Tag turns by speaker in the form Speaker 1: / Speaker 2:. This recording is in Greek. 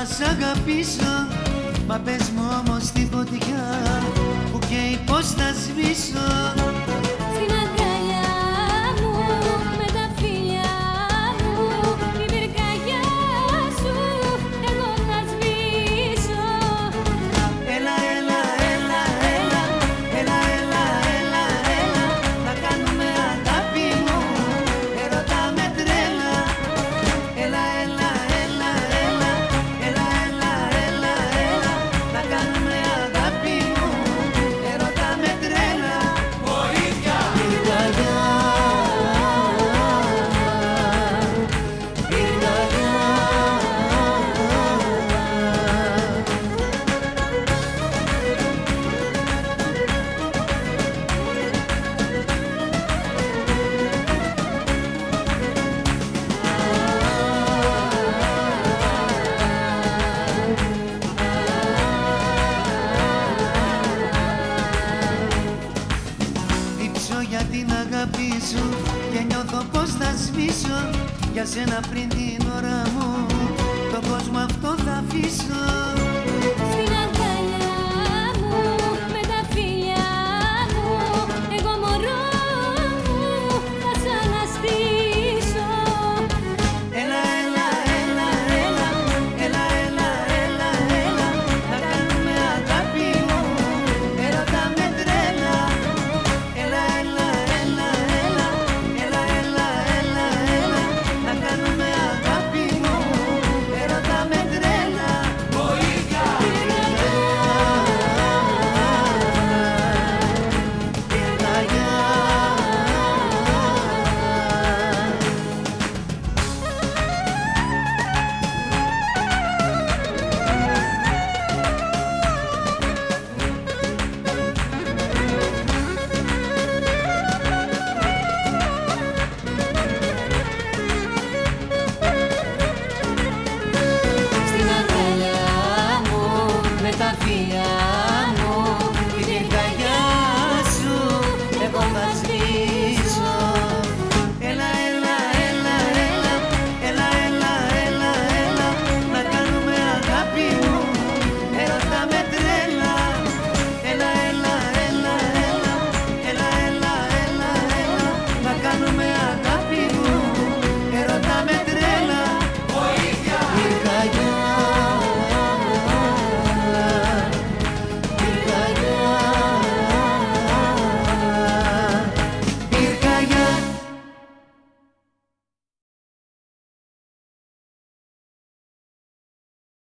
Speaker 1: να σ' αγαπήσω Μα πες μου όμως τη φωτιά που καίει πως θα σβήσω για την αγάπη σου και νιώθω πως θα σβήσω Για σένα πριν την ώρα μου. Τον κόσμο αυτό θα αφήσω
Speaker 2: Στην